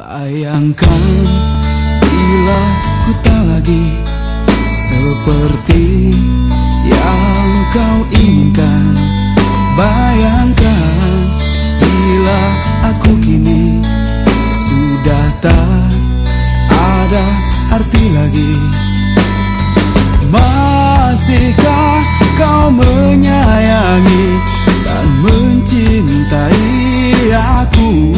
Bayangkan bila ku tak lagi seperti yang kau inginkan. Bayangkan bila aku kini sudah tak ada arti lagi. Masihkah kau menyayangi dan mencintai aku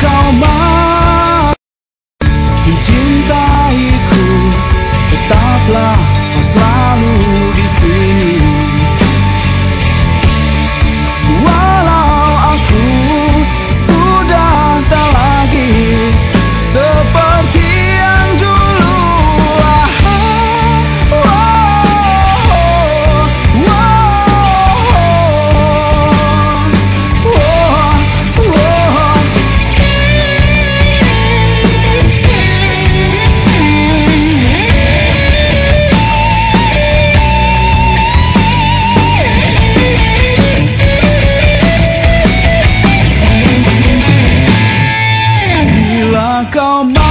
kau mencintaiku Tetaplah kau selalu di sini. Bayangkan